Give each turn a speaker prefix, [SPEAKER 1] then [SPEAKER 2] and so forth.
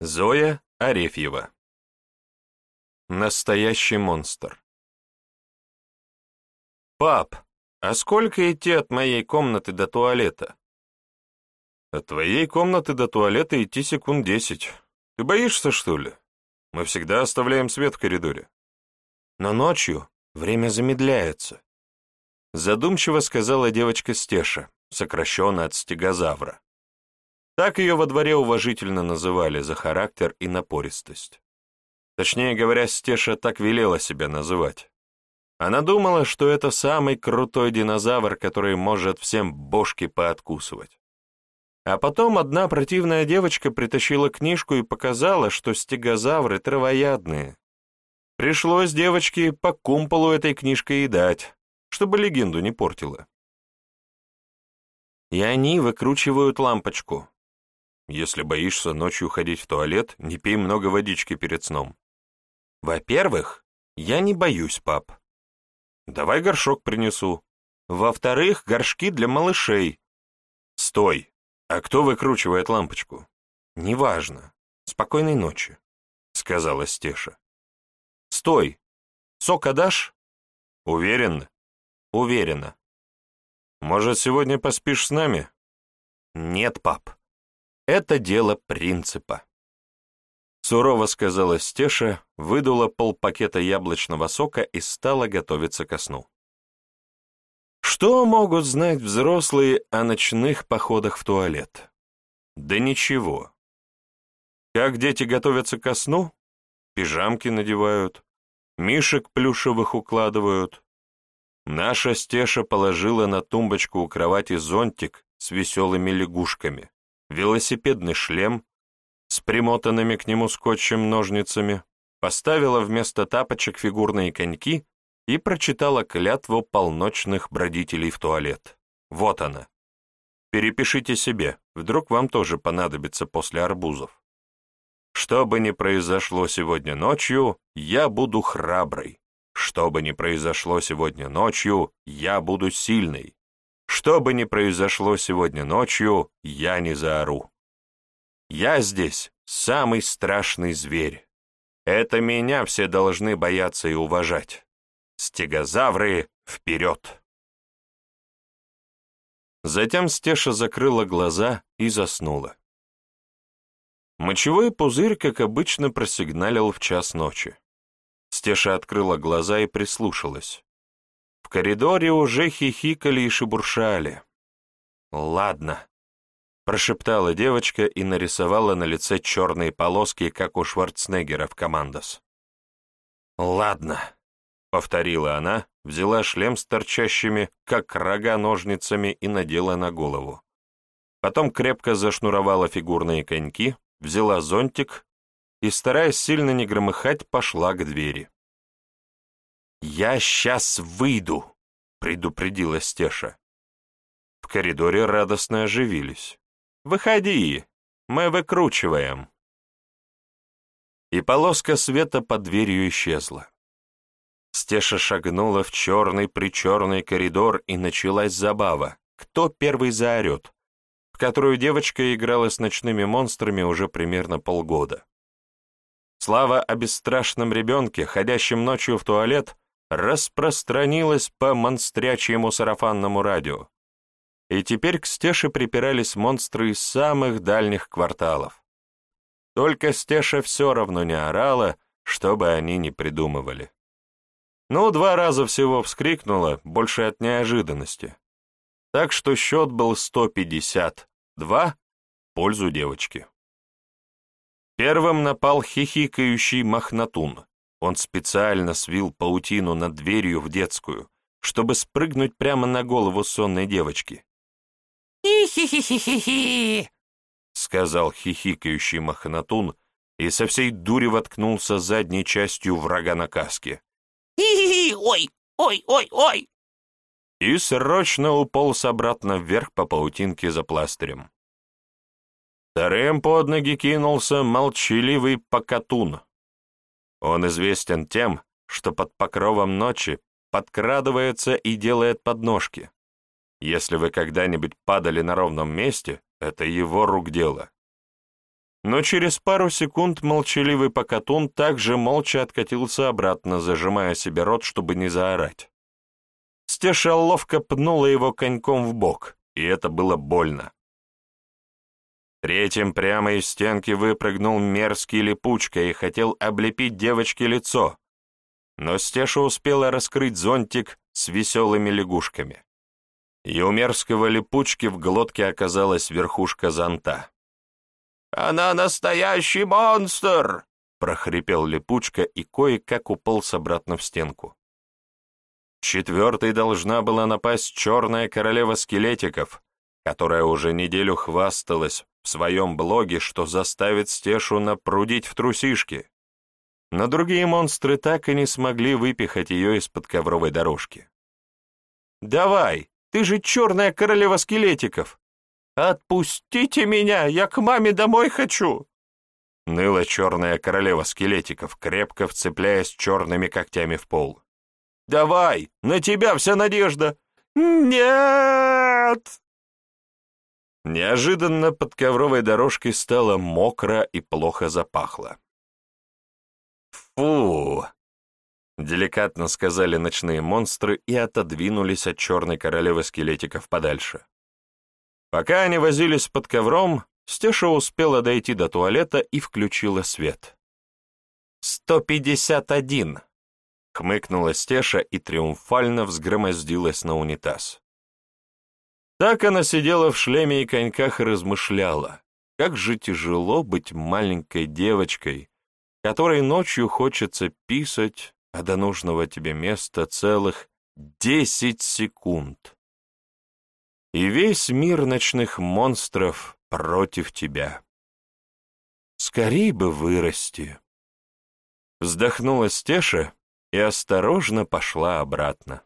[SPEAKER 1] Зоя Арефьева. Настоящий монстр. «Пап, а сколько идти от моей комнаты до туалета?» «От твоей комнаты до туалета идти секунд десять. Ты боишься, что ли? Мы всегда оставляем свет в коридоре». «Но ночью время замедляется», — задумчиво сказала девочка Стеша, сокращенно от стегозавра. Так ее во дворе уважительно называли за характер и напористость. Точнее говоря, Стеша так велела себя называть. Она думала, что это самый крутой динозавр, который может всем бошки пооткусывать. А потом одна противная девочка притащила книжку и показала, что стегозавры травоядные. Пришлось девочке по кумполу этой книжкой и дать, чтобы легенду не портила. И они выкручивают лампочку, если боишься ночью ходить в туалет, не пей много водички перед сном. Во-первых, я не боюсь, пап. Давай горшок принесу. Во-вторых, горшки для малышей. Стой. А кто выкручивает лампочку? Неважно. Спокойной ночи, сказала Стеша. Стой. Сока дашь? Уверен? Уверена. Может, сегодня поспишь с нами? Нет, пап. Это дело принципа. Сурово сказала Стеша, выдула полпакета яблочного сока и стала готовиться ко сну. Что могут знать взрослые о ночных походах в туалет? Да ничего. Как дети готовятся ко сну? Пижамки надевают, мишек плюшевых укладывают. Наша Стеша положила на тумбочку у кровати зонтик с веселыми лягушками велосипедный шлем с примотанными к нему скотчем ножницами, поставила вместо тапочек фигурные коньки и прочитала клятву полночных бродителей в туалет. Вот она. Перепишите себе, вдруг вам тоже понадобится после арбузов. Что бы ни произошло сегодня ночью, я буду храброй. Что бы ни произошло сегодня ночью, я буду сильной. Что бы ни произошло сегодня ночью, я не заору. Я здесь самый страшный зверь. Это меня все должны бояться и уважать. Стегозавры вперед! Затем Стеша закрыла глаза и заснула. Мочевой пузырь, как обычно, просигналил в час ночи. Стеша открыла глаза и прислушалась. В коридоре уже хихикали и шебуршали. «Ладно», — прошептала девочка и нарисовала на лице черные полоски, как у Шварценеггера в «Командос». «Ладно», — повторила она, взяла шлем с торчащими, как рога, ножницами и надела на голову. Потом крепко зашнуровала фигурные коньки, взяла зонтик и, стараясь сильно не громыхать, пошла к двери. «Я сейчас выйду», — предупредила Стеша. В коридоре радостно оживились. «Выходи, мы выкручиваем». И полоска света под дверью исчезла. Стеша шагнула в черный-причерный коридор, и началась забава. Кто первый заорет? В которую девочка играла с ночными монстрами уже примерно полгода. Слава о бесстрашном ребенке, ходящем ночью в туалет, распространилась по монстрячьему сарафанному радио. И теперь к Стеше припирались монстры из самых дальних кварталов. Только Стеша все равно не орала, что бы они ни придумывали. Ну, два раза всего вскрикнула, больше от неожиданности. Так что счет был 152 в пользу девочки. Первым напал хихикающий махнатун. Он специально свил паутину над дверью в детскую, чтобы спрыгнуть прямо на голову сонной девочки. «Хи-хи-хи-хи-хи!» — сказал хихикающий махнатун и со всей дури воткнулся задней частью врага на каске. «Хи-хи-хи! Ой! Ой! Ой! Ой!» И срочно уполз обратно вверх по паутинке за пластырем. Вторым под ноги кинулся молчаливый покатун, он известен тем, что под покровом ночи подкрадывается и делает подножки. Если вы когда-нибудь падали на ровном месте, это его рук дело. Но через пару секунд молчаливый покатун также молча откатился обратно, зажимая себе рот, чтобы не заорать. Стеша ловко пнула его коньком в бок, и это было больно. Третьим прямо из стенки выпрыгнул мерзкий липучка и хотел облепить девочке лицо, но Стеша успела раскрыть зонтик с веселыми лягушками. И у мерзкого липучки в глотке оказалась верхушка зонта. «Она настоящий монстр!» — прохрипел липучка и кое-как уполз обратно в стенку. Четвертой должна была напасть черная королева скелетиков, которая уже неделю хвасталась в своем блоге, что заставит Стешу напрудить в трусишки. Но другие монстры так и не смогли выпихать ее из-под ковровой дорожки. «Давай, ты же черная королева скелетиков! Отпустите меня, я к маме домой хочу!» Ныла черная королева скелетиков, крепко вцепляясь черными когтями в пол. «Давай, на тебя вся надежда!» «Нет!» Неожиданно под ковровой дорожкой стало мокро и плохо запахло. «Фу!» — деликатно сказали ночные монстры и отодвинулись от черной королевы скелетиков подальше. Пока они возились под ковром, Стеша успела дойти до туалета и включила свет. «Сто пятьдесят один!» — хмыкнула Стеша и триумфально взгромоздилась на унитаз. Так она сидела в шлеме и коньках и размышляла, как же тяжело быть маленькой девочкой, которой ночью хочется писать, а до нужного тебе места целых десять секунд. И весь мир ночных монстров против тебя. Скорей бы вырасти. Вздохнула Стеша и осторожно пошла обратно.